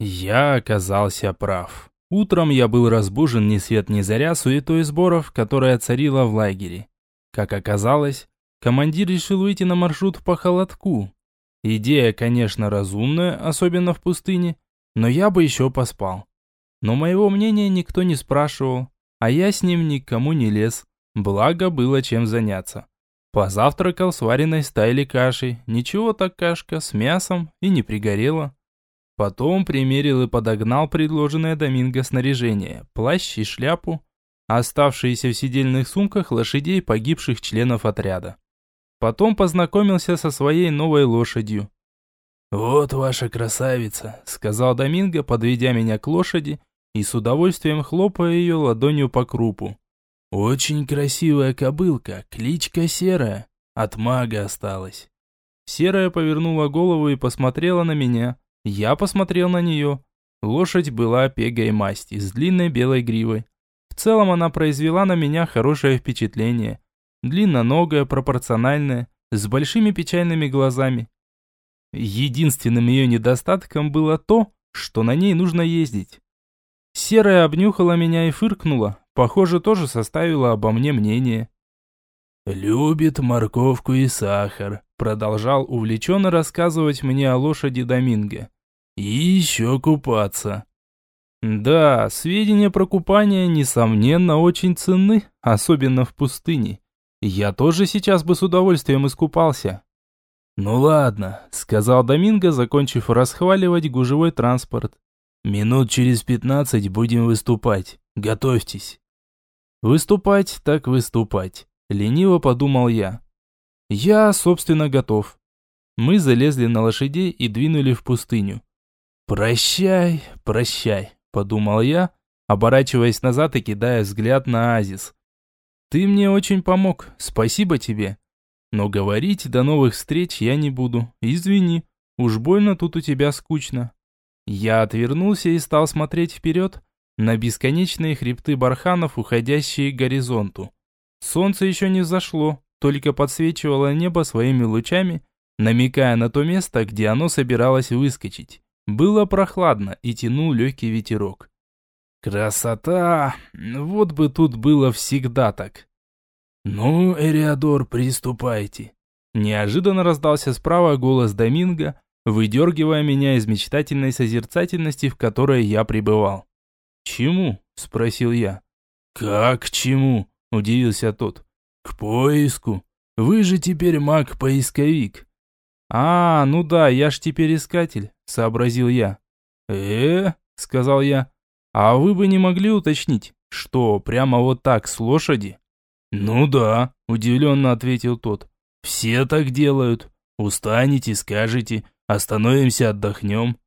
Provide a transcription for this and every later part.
Я оказался прав. Утром я был разбужен ни свет ни заря суетой сборов, которая царила в лагере. Как оказалось, командир решил выйти на маршрут по холодку. Идея, конечно, разумная, особенно в пустыне, но я бы еще поспал. Но моего мнения никто не спрашивал, а я с ним никому не лез, благо было чем заняться. Позавтракал с вареной стайли кашей, ничего так кашка, с мясом и не пригорела. Потом примерил и подогнал предложенное Доминго снаряжение, плащ и шляпу, оставшиеся в сидельных сумках лошадей погибших членов отряда. Потом познакомился со своей новой лошадью. «Вот ваша красавица», — сказал Доминго, подведя меня к лошади и с удовольствием хлопая ее ладонью по крупу. «Очень красивая кобылка, кличка Серая, от мага осталась». Серая повернула голову и посмотрела на меня. Я посмотрел на нее. Лошадь была пегой масти, с длинной белой гривой. В целом она произвела на меня хорошее впечатление. Длинноногая, пропорциональная, с большими печальными глазами. Единственным ее недостатком было то, что на ней нужно ездить. Серая обнюхала меня и фыркнула, похоже, тоже составила обо мне мнение. «Любит морковку и сахар», — продолжал увлеченно рассказывать мне о лошади Доминго. «И еще купаться». Да, сведения про купание, несомненно, очень ценны, особенно в пустыне. Я тоже сейчас бы с удовольствием искупался. «Ну ладно», — сказал Доминго, закончив расхваливать гужевой транспорт. «Минут через пятнадцать будем выступать. Готовьтесь». «Выступать так выступать», — лениво подумал я. «Я, собственно, готов». Мы залезли на лошадей и двинули в пустыню. «Прощай, прощай», — подумал я, оборачиваясь назад и кидая взгляд на Азис. «Ты мне очень помог, спасибо тебе. Но говорить до новых встреч я не буду, извини, уж больно тут у тебя скучно». Я отвернулся и стал смотреть вперед, на бесконечные хребты барханов, уходящие к горизонту. Солнце еще не взошло, только подсвечивало небо своими лучами, намекая на то место, где оно собиралось выскочить. Было прохладно и тянул легкий ветерок. Красота! Вот бы тут было всегда так. «Ну, Эриадор, приступайте!» Неожиданно раздался справа голос Доминго, выдергивая меня из мечтательной созерцательности, в которой я пребывал. «Чему?» – спросил я. «Как к чему?» – удивился тот. «К поиску. Вы же теперь маг-поисковик». «А, ну да, я ж теперь искатель», – сообразил я. «Э?» – сказал я. «А вы бы не могли уточнить, что прямо вот так с лошади?» «Ну да», – удивленно ответил тот. «Все так делают. Устанете, скажете, остановимся, отдохнем».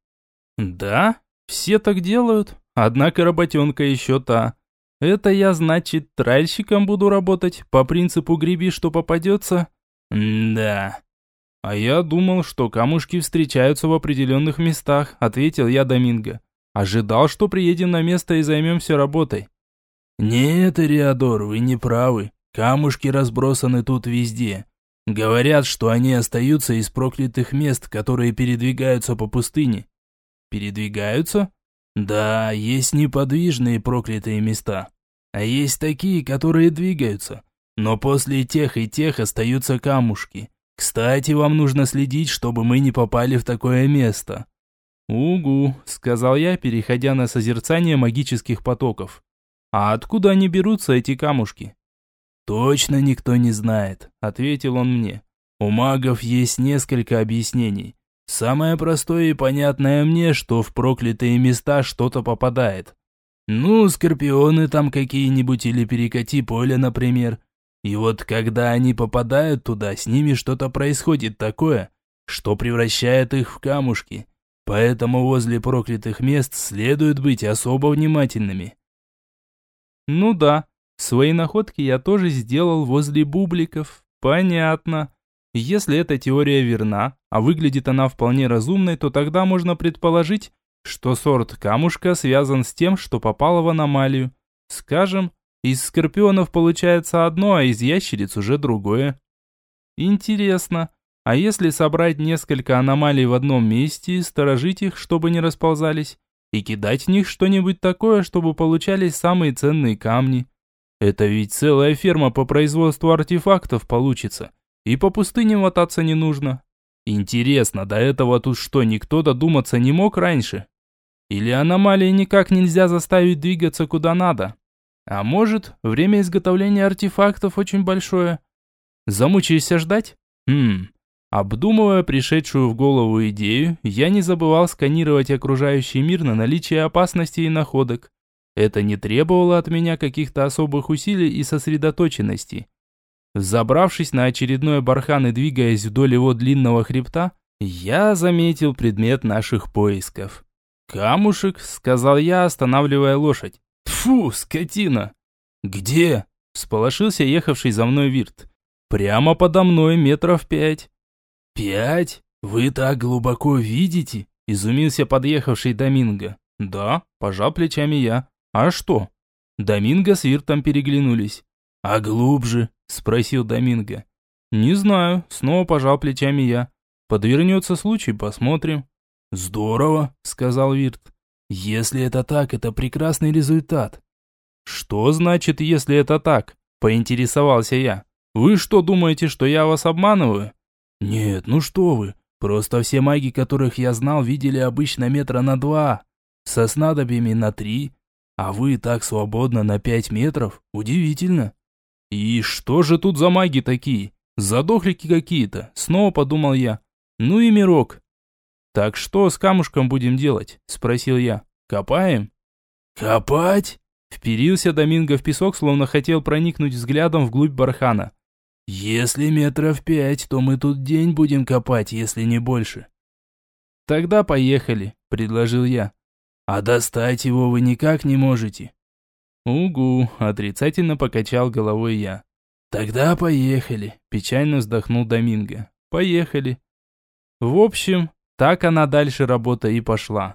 «Да, все так делают», Однако работенка еще та. Это я, значит, тральщиком буду работать, по принципу греби, что попадется? да. А я думал, что камушки встречаются в определенных местах, ответил я Доминго. Ожидал, что приедем на место и займемся работой. Нет, Эриадор, вы не правы. Камушки разбросаны тут везде. Говорят, что они остаются из проклятых мест, которые передвигаются по пустыне. Передвигаются? Да, есть неподвижные проклятые места, а есть такие, которые двигаются. Но после тех и тех остаются камушки. Кстати, вам нужно следить, чтобы мы не попали в такое место. «Угу», — сказал я, переходя на созерцание магических потоков. «А откуда они берутся, эти камушки?» «Точно никто не знает», — ответил он мне. «У магов есть несколько объяснений. Самое простое и понятное мне, что в проклятые места что-то попадает. Ну, скорпионы там какие-нибудь или перекати поле, например. И вот когда они попадают туда, с ними что-то происходит такое, что превращает их в камушки. Поэтому возле проклятых мест следует быть особо внимательными. Ну да, свои находки я тоже сделал возле бубликов. Понятно. Если эта теория верна, а выглядит она вполне разумной, то тогда можно предположить, что сорт камушка связан с тем, что попало в аномалию. Скажем, из скорпионов получается одно, а из ящериц уже другое. Интересно, А если собрать несколько аномалий в одном месте, сторожить их, чтобы не расползались, и кидать в них что-нибудь такое, чтобы получались самые ценные камни? Это ведь целая ферма по производству артефактов получится, и по пустыне мотаться не нужно. Интересно, до этого тут что, никто додуматься не мог раньше? Или аномалии никак нельзя заставить двигаться куда надо? А может, время изготовления артефактов очень большое? Замучаешься ждать? Хм, Обдумывая пришедшую в голову идею, я не забывал сканировать окружающий мир на наличие опасностей и находок. Это не требовало от меня каких-то особых усилий и сосредоточенности. Забравшись на очередной бархан и двигаясь вдоль его длинного хребта, я заметил предмет наших поисков. «Камушек», — сказал я, останавливая лошадь. «Тьфу, скотина!» «Где?» — всполошился ехавший за мной Вирт. «Прямо подо мной метров пять». «Пять? Вы так глубоко видите?» – изумился подъехавший Доминго. «Да», – пожал плечами я. «А что?» Доминго с Виртом переглянулись. «А глубже?» – спросил Доминго. «Не знаю», – снова пожал плечами я. «Подвернется случай, посмотрим». «Здорово», – сказал Вирт. «Если это так, это прекрасный результат». «Что значит, если это так?» – поинтересовался я. «Вы что думаете, что я вас обманываю?» «Нет, ну что вы, просто все маги, которых я знал, видели обычно метра на два, со снадобьями на три, а вы так свободно на пять метров, удивительно». «И что же тут за маги такие? Задохлики какие-то», снова подумал я. «Ну и мирок». «Так что с камушком будем делать?» – спросил я. «Копаем?» «Копать?» Вперился Доминго в песок, словно хотел проникнуть взглядом вглубь бархана. «Если метров пять, то мы тут день будем копать, если не больше». «Тогда поехали», — предложил я. «А достать его вы никак не можете». «Угу», — отрицательно покачал головой я. «Тогда поехали», — печально вздохнул Доминго. «Поехали». В общем, так она дальше работа и пошла.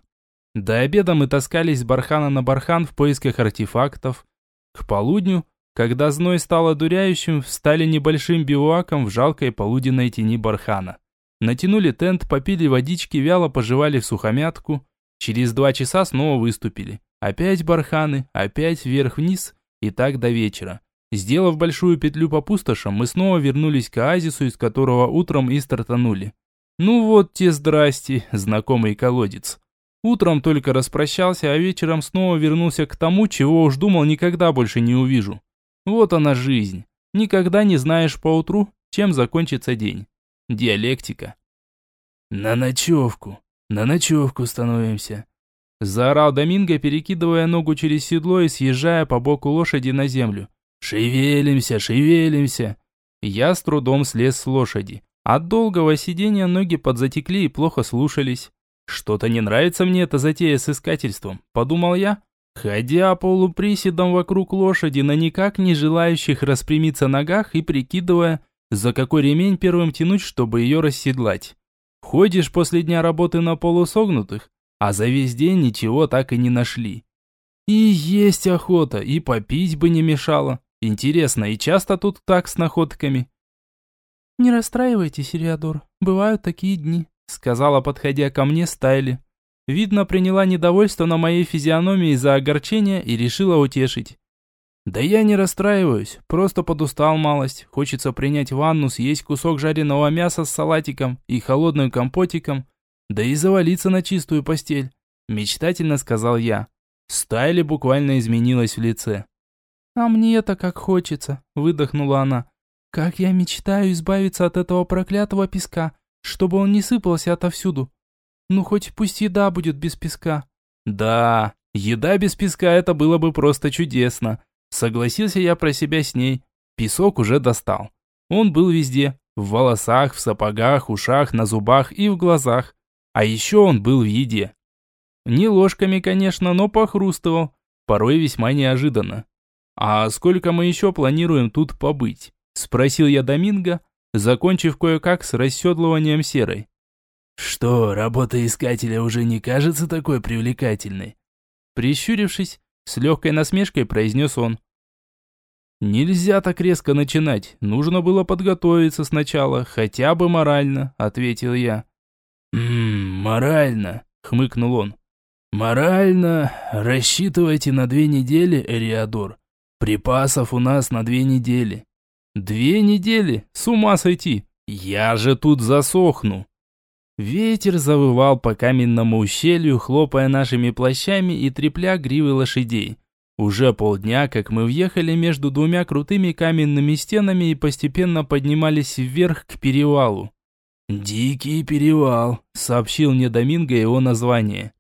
До обеда мы таскались с бархана на бархан в поисках артефактов. К полудню когда зной стал одуряющим, встали небольшим бивуаком в жалкой полуденной тени бархана. Натянули тент, попили водички, вяло пожевали в сухомятку. Через два часа снова выступили. Опять барханы, опять вверх-вниз и так до вечера. Сделав большую петлю по пустошам, мы снова вернулись к оазису, из которого утром и стартанули. Ну вот те здрасте, знакомый колодец. Утром только распрощался, а вечером снова вернулся к тому, чего уж думал никогда больше не увижу. Вот она жизнь. Никогда не знаешь поутру, чем закончится день. Диалектика. «На ночевку, на ночевку становимся», Заорал Доминго, перекидывая ногу через седло и съезжая по боку лошади на землю. «Шевелимся, шевелимся!» Я с трудом слез с лошади. От долгого сидения ноги подзатекли и плохо слушались. «Что-то не нравится мне эта затея с искательством», – подумал я, ходя полуприседом вокруг лошади на никак не желающих распрямиться ногах и прикидывая, за какой ремень первым тянуть, чтобы ее расседлать. Ходишь после дня работы на полусогнутых, а за весь день ничего так и не нашли. И есть охота, и попить бы не мешало. Интересно, и часто тут так с находками? «Не расстраивайтесь, Ириадор, бывают такие дни», сказала, подходя ко мне Стайли. Видно, приняла недовольство на моей физиономии за огорчение и решила утешить. Да я не расстраиваюсь, просто подустал малость. Хочется принять ванну, съесть кусок жареного мяса с салатиком и холодным компотиком, да и завалиться на чистую постель. Мечтательно сказал я. Стайли буквально изменилась в лице. «А мне-то как хочется», – выдохнула она. «Как я мечтаю избавиться от этого проклятого песка, чтобы он не сыпался отовсюду. Ну хоть пусть еда будет без песка. Да, еда без песка это было бы просто чудесно. Согласился я про себя с ней. Песок уже достал. Он был везде. В волосах, в сапогах, ушах, на зубах и в глазах. А еще он был в еде. Не ложками, конечно, но похрустывал. Порой весьма неожиданно. «А сколько мы еще планируем тут побыть?» Спросил я Доминго, закончив кое-как с расседлыванием серой. «Что, работа искателя уже не кажется такой привлекательной?» Прищурившись, с легкой насмешкой произнес он. Нельзя так резко начинать, нужно было подготовиться сначала, хотя бы морально, ответил я. «Ммм, морально», — хмыкнул он. «Морально рассчитывайте на две недели, Эриадор. Припасов у нас на две недели». «Две недели? С ума сойти! Я же тут засохну!» Ветер завывал по каменному ущелью, хлопая нашими плащами и трепля гривы лошадей. Уже полдня, как мы въехали между двумя крутыми каменными стенами и постепенно поднимались вверх к перевалу. «Дикий перевал», — сообщил мне Доминго его название.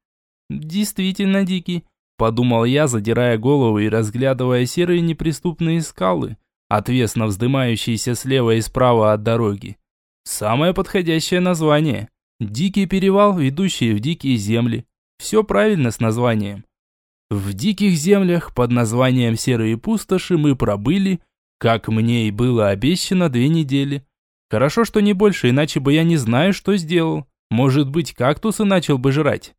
«Действительно дикий», — подумал я, задирая голову и разглядывая серые неприступные скалы, отвесно вздымающиеся слева и справа от дороги. Самое подходящее название. Дикий перевал, ведущий в дикие земли. Все правильно с названием. В диких землях под названием Серые пустоши мы пробыли, как мне и было обещано, две недели. Хорошо, что не больше, иначе бы я не знаю, что сделал. Может быть, кактусы начал бы жрать.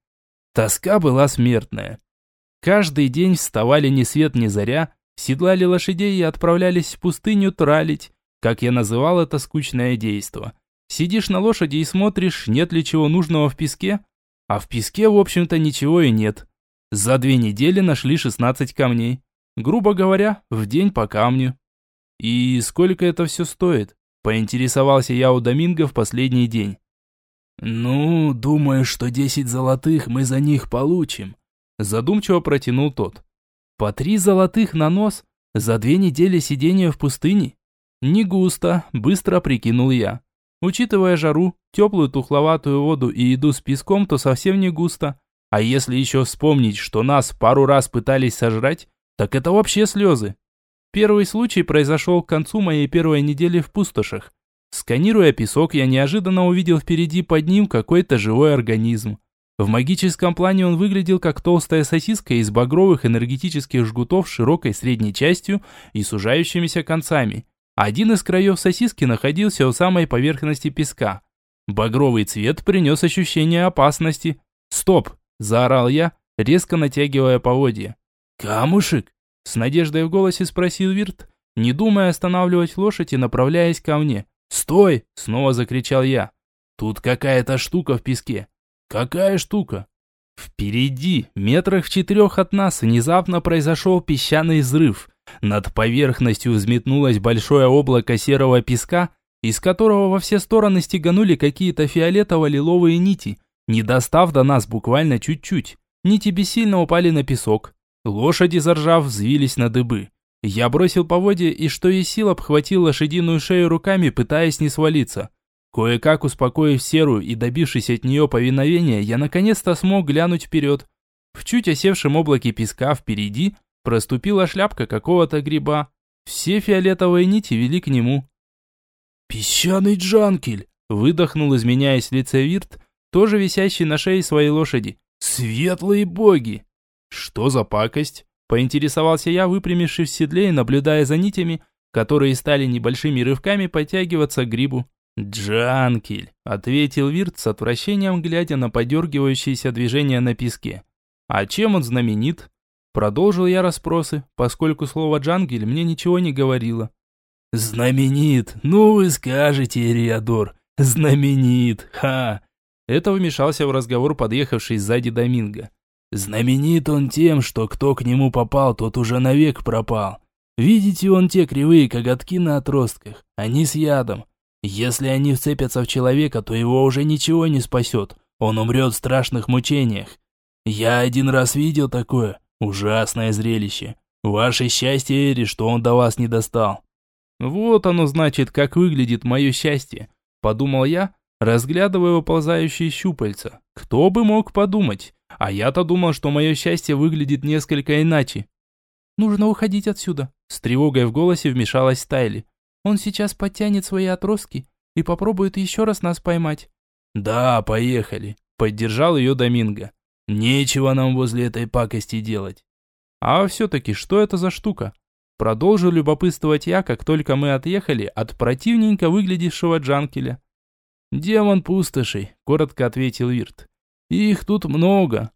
Тоска была смертная. Каждый день вставали ни свет ни заря, седлали лошадей и отправлялись в пустыню тралить, как я называл это скучное действо. Сидишь на лошади и смотришь, нет ли чего нужного в песке, а в песке, в общем-то, ничего и нет. За две недели нашли 16 камней. Грубо говоря, в день по камню. И сколько это все стоит? Поинтересовался я у Доминго в последний день. «Ну, думаю, что 10 золотых мы за них получим», задумчиво протянул тот. «По три золотых на нос? За две недели сидения в пустыне? Не густо, быстро прикинул я. Учитывая жару, теплую тухловатую воду и еду с песком, то совсем не густо. А если еще вспомнить, что нас пару раз пытались сожрать, так это вообще слезы. Первый случай произошел к концу моей первой недели в пустошах. Сканируя песок, я неожиданно увидел впереди под ним какой-то живой организм. В магическом плане он выглядел как толстая сосиска из багровых энергетических жгутов с широкой средней частью и сужающимися концами. Один из краев сосиски находился у самой поверхности песка. Багровый цвет принес ощущение опасности. «Стоп! Заорал я, резко натягивая поводья. «Камушек?» С надеждой в голосе спросил Вирт, не думая останавливать лошадь и направляясь ко мне. «Стой!» – снова закричал я. «Тут какая-то штука в песке». «Какая штука?» Впереди, метрах в четырех от нас, внезапно произошел песчаный взрыв. Над поверхностью взметнулось большое облако серого песка, из которого во все стороны стеганули какие-то фиолетово-лиловые нити – не достав до нас буквально чуть-чуть, нити бессильно упали на песок. Лошади, заржав, взвились на дыбы. Я бросил поводья и что из сил обхватил лошадиную шею руками, пытаясь не свалиться. Кое-как успокоив серую и добившись от нее повиновения, я наконец-то смог глянуть вперед. В чуть осевшем облаке песка впереди проступила шляпка какого-то гриба. Все фиолетовые нити вели к нему. «Песчаный джанкель!» Выдохнул, изменяясь в лице Вирт, тоже висящий на шее своей лошади. Светлые боги! Что за пакость? Поинтересовался я, выпрямившись в седле и наблюдая за нитями, которые стали небольшими рывками подтягиваться к грибу. «Джанкель», — ответил Вирт с отвращением, глядя на подергивающиеся движения на песке. «А чем он знаменит?» Продолжил я расспросы, поскольку слово «джангель» мне ничего не говорило. «Знаменит, ну вы скажете, Риадор, знаменит, ха! Это вмешался в разговор подъехавший сзади Доминго. «Знаменит он тем, что кто к нему попал, тот уже навек пропал. Видите он те кривые коготки на отростках? Они с ядом. Если они вцепятся в человека, то его уже ничего не спасет. Он умрет в страшных мучениях. Я один раз видел такое. Ужасное зрелище. Ваше счастье, Эри, что он до вас не достал». «Вот оно значит, как выглядит мое счастье», – подумал я, разглядывая выползающие щупальца. Кто бы мог подумать? А я-то думал, что мое счастье выглядит несколько иначе. «Нужно уходить отсюда», — с тревогой в голосе вмешалась Тайли. «Он сейчас подтянет свои отростки и попробует еще раз нас поймать». «Да, поехали», — поддержал ее Доминго. «Нечего нам возле этой пакости делать». «А все-таки что это за штука?» Продолжил любопытствовать я, как только мы отъехали от противненько выглядевшего Джанкеля. «Демон пустошей», — коротко ответил Вирт. «Их тут много.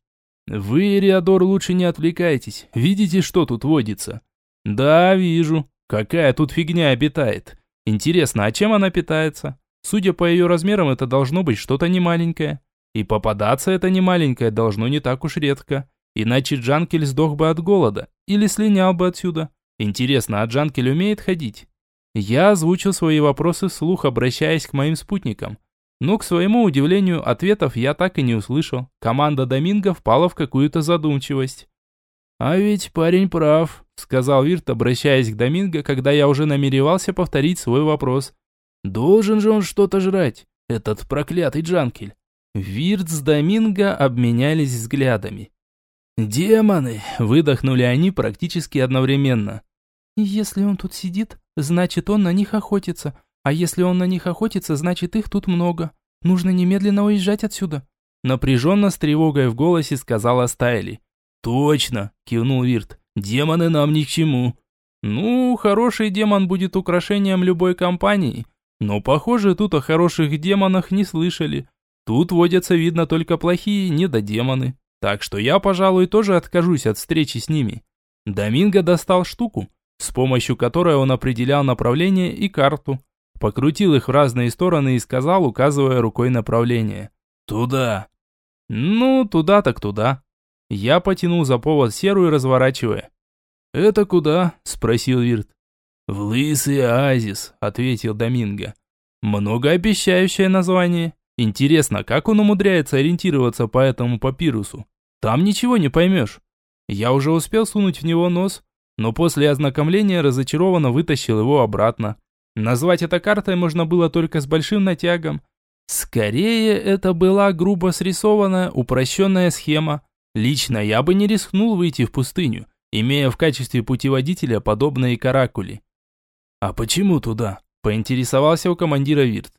Вы, Риадор, лучше не отвлекайтесь. Видите, что тут водится?» «Да, вижу», — Какая тут фигня обитает? Интересно, а чем она питается? Судя по ее размерам, это должно быть что-то немаленькое. И попадаться это немаленькое должно не так уж редко. Иначе Джанкель сдох бы от голода или слинял бы отсюда. Интересно, а Джанкель умеет ходить? Я озвучил свои вопросы вслух, обращаясь к моим спутникам. Но, к своему удивлению, ответов я так и не услышал. Команда Доминго впала в какую-то задумчивость. «А ведь парень прав», — сказал Вирт, обращаясь к Доминго, когда я уже намеревался повторить свой вопрос. «Должен же он что-то жрать, этот проклятый Джанкель». Вирт с Доминго обменялись взглядами. «Демоны!» – выдохнули они практически одновременно. «Если он тут сидит, значит он на них охотится. А если он на них охотится, значит их тут много. Нужно немедленно уезжать отсюда». Напряженно с тревогой в голосе сказала Стайли. «Точно!» – кивнул Вирт. «Демоны нам ни к чему». «Ну, хороший демон будет украшением любой компании. Но, похоже, тут о хороших демонах не слышали. Тут водятся, видно, только плохие недодемоны. Так что я, пожалуй, тоже откажусь от встречи с ними. Доминго достал штуку, с помощью которой он определял направление и карту. Покрутил их в разные стороны и сказал, указывая рукой направление. «Туда». «Ну, туда так туда». Я потянул за повод серую, разворачивая. «Это куда?» – спросил Вирт. «В Лысый Оазис», – ответил Доминго. «Многообещающее название. Интересно, как он умудряется ориентироваться по этому папирусу? Там ничего не поймешь. Я уже успел сунуть в него нос, но после ознакомления разочарованно вытащил его обратно. Назвать это картой можно было только с большим натягом. Скорее, это была грубо срисованная, упрощенная схема. Лично я бы не рискнул выйти в пустыню, имея в качестве путеводителя подобные каракули. «А почему туда?» – поинтересовался у командира Вирт.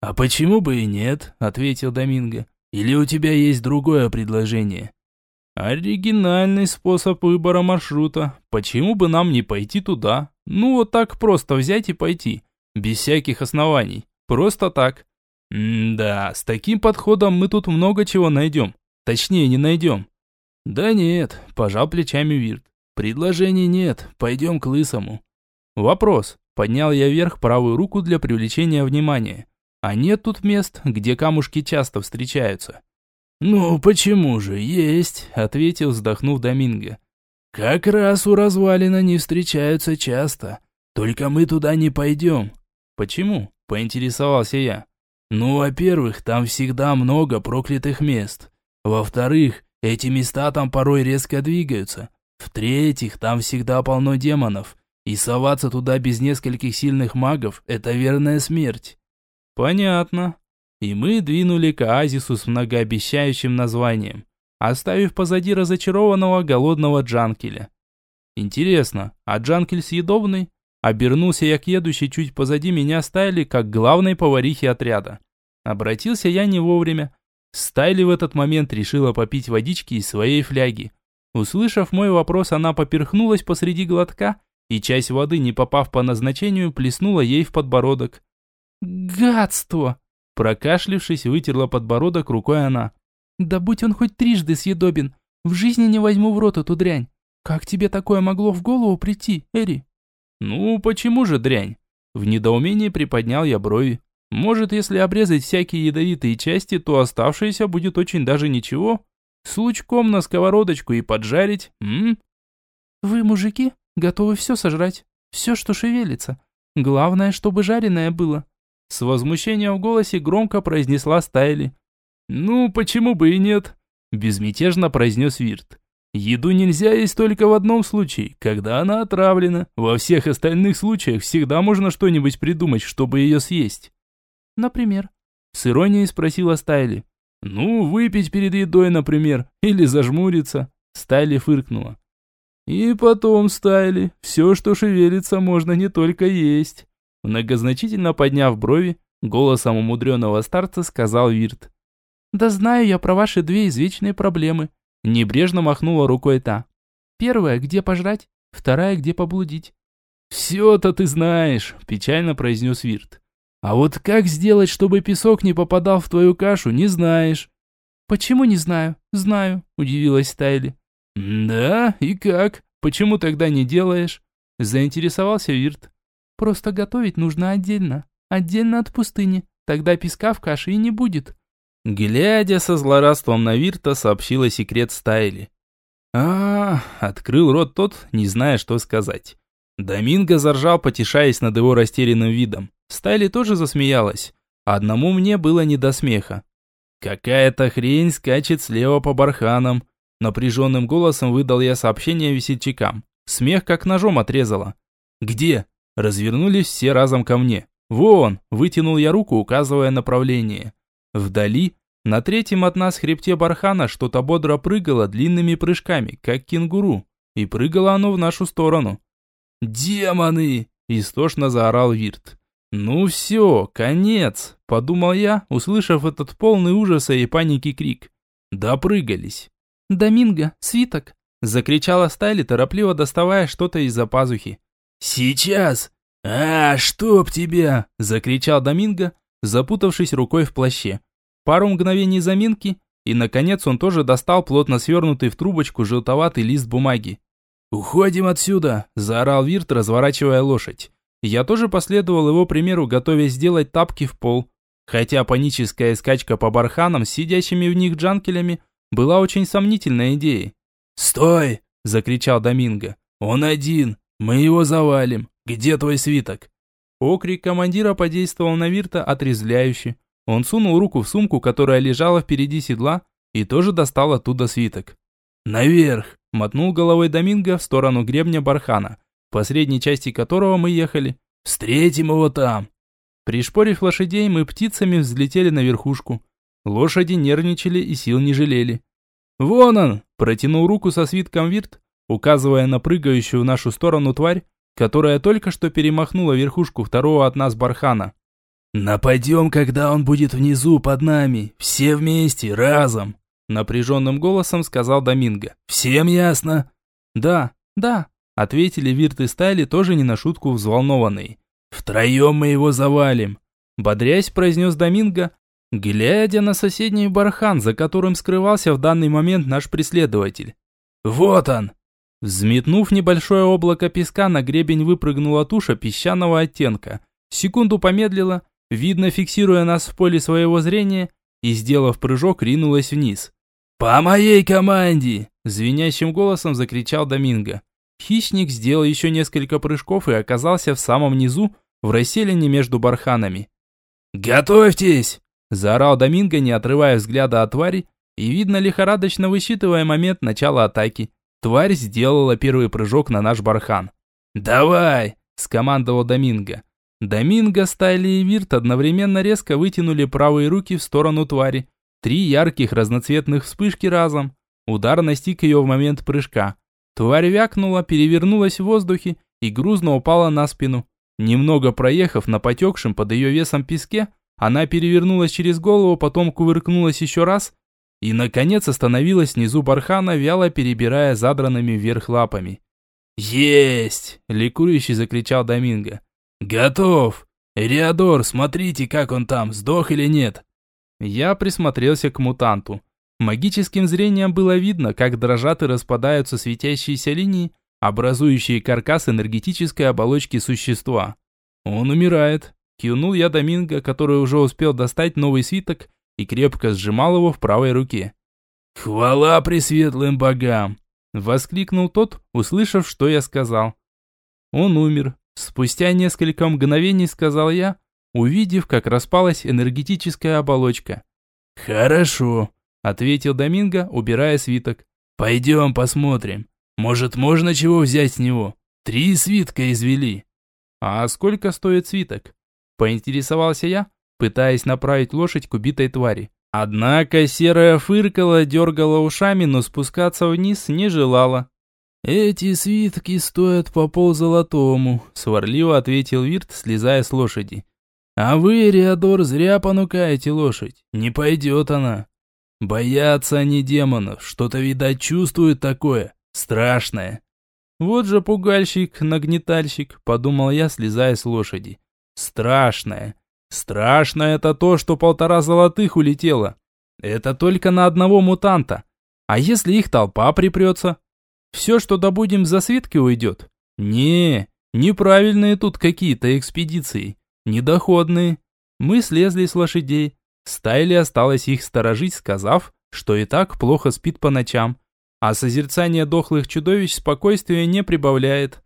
«А почему бы и нет?» – ответил Доминго. «Или у тебя есть другое предложение?» Оригинальный способ выбора маршрута. Почему бы нам не пойти туда? Ну вот так просто взять и пойти. Без всяких оснований. Просто так. М-да, с таким подходом мы тут много чего найдем. Точнее, не найдем. Да нет, пожал плечами Вирт. Предложений нет, пойдем к лысому. Вопрос. Поднял я вверх правую руку для привлечения внимания. А нет тут мест, где камушки часто встречаются. «Ну, почему же, есть», — ответил, вздохнув Доминго. «Как раз у развалина не встречаются часто. Только мы туда не пойдем». «Почему?» — поинтересовался я. «Ну, во-первых, там всегда много проклятых мест. Во-вторых, эти места там порой резко двигаются. В-третьих, там всегда полно демонов. И соваться туда без нескольких сильных магов – это верная смерть». «Понятно», и мы двинули к оазису с многообещающим названием, оставив позади разочарованного голодного Джанкеля. Интересно, а Джанкель съедобный? Обернулся я к едущей чуть позади меня Стайли, как главной поварихе отряда. Обратился я не вовремя. Стайли в этот момент решила попить водички из своей фляги. Услышав мой вопрос, она поперхнулась посреди глотка, и часть воды, не попав по назначению, плеснула ей в подбородок. «Гадство!» Прокашлившись, вытерла подбородок рукой она. «Да будь он хоть трижды съедобен, в жизни не возьму в рот эту дрянь. Как тебе такое могло в голову прийти, Эри?» «Ну, почему же дрянь?» В недоумении приподнял я брови. «Может, если обрезать всякие ядовитые части, то оставшееся будет очень даже ничего? С лучком на сковородочку и поджарить, м?» «Вы, мужики, готовы все сожрать, все, что шевелится. Главное, чтобы жареное было. С возмущением в голосе громко произнесла Стайли. «Ну, почему бы и нет?» Безмятежно произнес Вирт. «Еду нельзя есть только в одном случае, когда она отравлена. Во всех остальных случаях всегда можно что-нибудь придумать, чтобы ее съесть». «Например?» С иронией спросила Стайли. «Ну, выпить перед едой, например, или зажмуриться». Стайли фыркнула. «И потом, Стайли, все, что шевелится, можно не только есть. Многозначительно подняв брови, голосом умудренного старца сказал Вирт. «Да знаю я про ваши две извечные проблемы», – небрежно махнула рукой та. «Первая, где пожрать, вторая, где поблудить». «Все-то ты знаешь», – печально произнес Вирт. «А вот как сделать, чтобы песок не попадал в твою кашу, не знаешь». «Почему не знаю?» «Знаю», – удивилась Тайли. «Да? И как? Почему тогда не делаешь?» Заинтересовался Вирт. Просто готовить нужно отдельно. Отдельно от пустыни. Тогда песка в каше и не будет. Глядя со злорадством на Вирта, сообщила секрет Стайли. а, открыл рот тот, не зная, что сказать. Доминго заржал, потешаясь над его растерянным видом. Стайли тоже засмеялась. Одному мне было не до смеха. «Какая-то хрень скачет слева по барханам», Напряженным голосом выдал я сообщение весельчакам. Смех как ножом отрезало. «Где?» Развернулись все разом ко мне. «Вон!» – вытянул я руку, указывая направление. Вдали, на третьем от нас хребте бархана, что-то бодро прыгало длинными прыжками, как кенгуру. И прыгало оно в нашу сторону. «Демоны!» – истошно заорал Вирт. «Ну все, конец!» – подумал я, услышав этот полный ужаса и паники крик. Допрыгались. «Доминго, свиток!» – закричала Стайли, торопливо доставая что-то из-за пазухи. «Сейчас! А, чтоб тебя!» – закричал Доминго, запутавшись рукой в плаще. Пару мгновений заминки, и, наконец, он тоже достал плотно свернутый в трубочку желтоватый лист бумаги. «Уходим отсюда!» – заорал Вирт, разворачивая лошадь. Я тоже последовал его примеру, готовясь сделать тапки в пол. Хотя паническая скачка по барханам с сидящими в них джанкелями была очень сомнительной идеей. «Стой!» – закричал Доминго. «Он один! Мы его завалим! Где твой свиток?» Окрик командира подействовал на Вирта отрезвляюще. Он сунул руку в сумку, которая лежала впереди седла, и тоже достал оттуда свиток. «Наверх!» – мотнул головой Доминго в сторону гребня бархана, по средней части которого мы ехали. «Встретим его там!» Пришпорив лошадей, мы птицами взлетели на верхушку. Лошади нервничали и сил не жалели. «Вон он!» – протянул руку со свитком Вирт, указывая на прыгающую в нашу сторону тварь, которая только что перемахнула верхушку второго от нас бархана. «Нападем, когда он будет внизу под нами, все вместе, разом!» Напряженным голосом сказал Доминго. «Всем ясно?» «Да, да», ответили Вирт и Стайли, тоже не на шутку взволнованные. «Втроем мы его завалим!» Бодрясь, произнес Доминго, глядя на соседний бархан, за которым скрывался в данный момент наш преследователь. «Вот он!» Взметнув небольшое облако песка, на гребень выпрыгнула туша песчаного оттенка. Секунду помедлила, видно, фиксируя нас в поле своего зрения, и, сделав прыжок, ринулась вниз. «По моей команде!» – звенящим голосом закричал Доминго. Хищник сделал еще несколько прыжков и оказался в самом низу, в расселине между барханами. «Готовьтесь!» Заорал Доминго, не отрывая взгляда от твари, и видно лихорадочно высчитывая момент начала атаки. Тварь сделала первый прыжок на наш бархан. «Давай!» – скомандовал Доминго. Доминго, Стайли и Вирт одновременно резко вытянули правые руки в сторону твари. Три ярких разноцветных вспышки разом. Удар настиг ее в момент прыжка. Тварь вякнула, перевернулась в воздухе и грузно упала на спину. Немного проехав на потекшем под ее весом песке, она перевернулась через голову, потом кувыркнулась еще раз и, наконец, остановилась внизу бархана, вяло перебирая задранными вверх лапами. «Есть!» – ликующий закричал Доминго. «Готов! Эриадор, смотрите, как он там, сдох или нет!» Я присмотрелся к мутанту. Магическим зрением было видно, как дрожат и распадаются светящиеся линии, образующие каркас энергетической оболочки существа. Он умирает. Кивнул я Доминго, который уже успел достать новый свиток и крепко сжимал его в правой руке. «Хвала пресветлым богам!» Воскликнул тот, услышав, что я сказал. Он умер. Спустя несколько мгновений сказал я, увидев, как распалась энергетическая оболочка. «Хорошо», — ответил Доминго, убирая свиток. «Пойдем посмотрим. Может, можно чего взять с него? Три свитка извели». «А сколько стоит свиток?» Поинтересовался я, пытаясь направить лошадь к убитой твари. Однако серая фыркала, дергала ушами, но спускаться вниз не желала. «Эти свитки стоят по ползолотому», — сварливо ответил Вирт, слезая с лошади. «А вы, Риадор, зря понукаете лошадь. Не пойдет она. Боятся они демонов, что-то, видать, чувствуют такое. Страшное». «Вот же пугальщик, нагнетальщик», — подумал я, слезая с лошади. Страшное. Страшное это то, что полтора золотых улетело. Это только на одного мутанта. А если их толпа припрется? Все, что добудем за свитки, уйдет. Не, неправильные тут какие-то экспедиции, недоходные. Мы слезли с лошадей. Стайли осталось их сторожить, сказав, что и так плохо спит по ночам. А созерцание дохлых чудовищ спокойствия не прибавляет.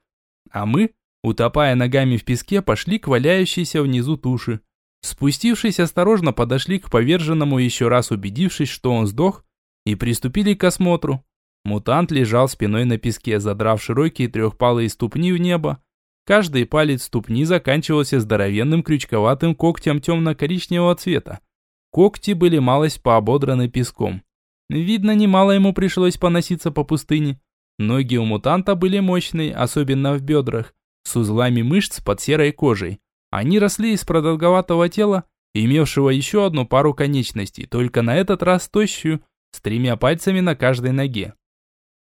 А мы, утопая ногами в песке, пошли к валяющейся внизу туши. Спустившись осторожно, подошли к поверженному, еще раз убедившись, что он сдох, и приступили к осмотру. Мутант лежал спиной на песке, задрав широкие трехпалые ступни в небо, Каждый палец ступни заканчивался здоровенным крючковатым когтем темно-коричневого цвета. Когти были малость поободраны песком. Видно, немало ему пришлось поноситься по пустыне. Ноги у мутанта были мощные, особенно в бедрах, с узлами мышц под серой кожей. Они росли из продолговатого тела, имевшего еще одну пару конечностей, только на этот раз тощую, с тремя пальцами на каждой ноге.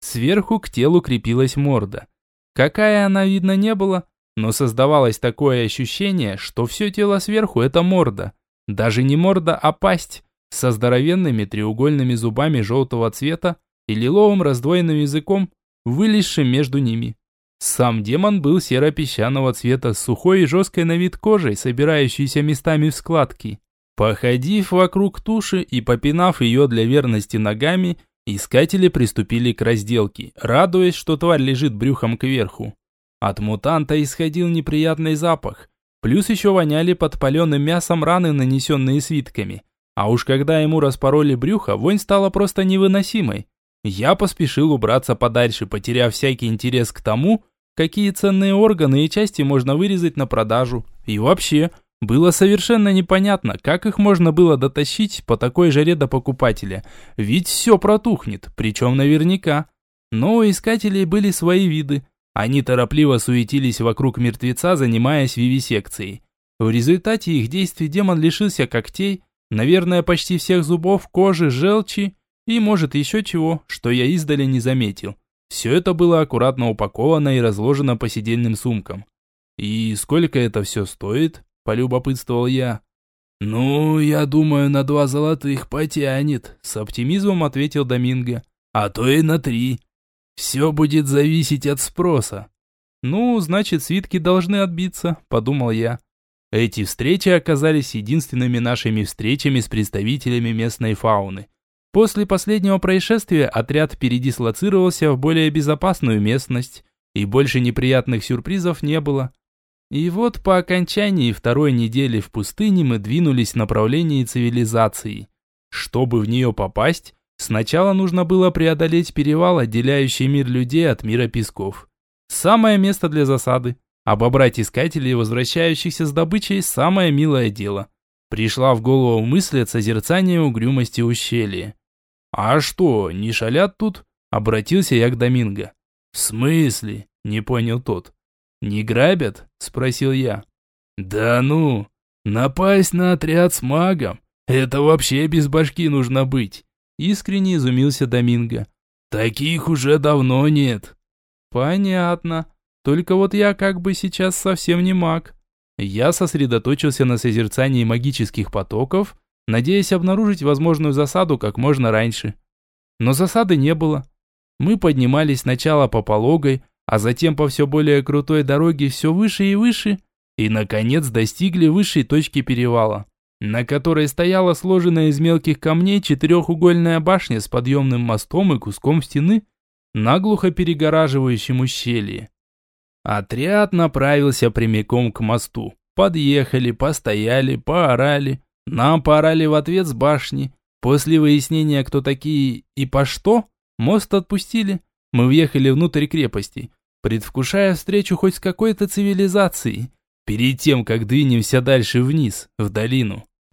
Сверху к телу крепилась морда. Какая она, видно, не было, но создавалось такое ощущение, что все тело сверху – это морда. Даже не морда, а пасть, со здоровенными треугольными зубами желтого цвета и лиловым раздвоенным языком, вылезшим между ними. Сам демон был серо-песчаного цвета с сухой и жесткой на вид кожей, собирающейся местами в складки. Походив вокруг туши и попинав ее для верности ногами, искатели приступили к разделке, радуясь, что тварь лежит брюхом кверху. От мутанта исходил неприятный запах. Плюс еще воняли подпаленным мясом раны, нанесенные свитками. А уж когда ему распороли брюхо, вонь стала просто невыносимой. Я поспешил убраться подальше, потеряв всякий интерес к тому, какие ценные органы и части можно вырезать на продажу. И вообще, было совершенно непонятно, как их можно было дотащить по такой жаре до покупателя. Ведь все протухнет, причем наверняка. Но у искателей были свои виды. Они торопливо суетились вокруг мертвеца, занимаясь вивисекцией. В результате их действий демон лишился когтей, наверное, почти всех зубов, кожи, желчи и, может, еще чего, что я издали не заметил. Все это было аккуратно упаковано и разложено по сидельным сумкам. «И сколько это все стоит?» – полюбопытствовал я. «Ну, я думаю, на два золотых потянет», – с оптимизмом ответил Доминго. «А то и на три. Все будет зависеть от спроса. Ну, значит, свитки должны отбиться, подумал я. Эти встречи оказались единственными нашими встречами с представителями местной фауны. После последнего происшествия отряд передислоцировался в более безопасную местность, и больше неприятных сюрпризов не было. И вот по окончании второй недели в пустыне мы двинулись в направлении цивилизации. Чтобы в нее попасть, Сначала нужно было преодолеть перевал, отделяющий мир людей от мира песков. Самое место для засады. Обобрать искателей, возвращающихся с добычей, самое милое дело. Пришла в голову мысль от созерцания угрюмости ущелья. «А что, не шалят тут?» Обратился я к Доминго. «В смысле?» – не понял тот. «Не грабят?» – спросил я. «Да ну, напасть на отряд с магом? Это вообще без башки нужно быть. Искренне изумился Доминго. «Таких уже давно нет». «Понятно. Только вот я как бы сейчас совсем не маг». Я сосредоточился на созерцании магических потоков, надеясь обнаружить возможную засаду как можно раньше. Но засады не было. Мы поднимались сначала по пологой, а затем по все более крутой дороге все выше и выше, и, наконец, достигли высшей точки перевала на которой стояла сложенная из мелких камней четырехугольная башня с подъемным мостом и куском стены, наглухо перегораживающим ущелье. Отряд направился прямиком к мосту. Подъехали, постояли, поорали. Нам поорали в ответ с башни. После выяснения, кто такие и по что, мост отпустили. Мы въехали внутрь крепости, предвкушая встречу хоть с какой-то цивилизацией, перед тем, как двинемся дальше вниз, в долину.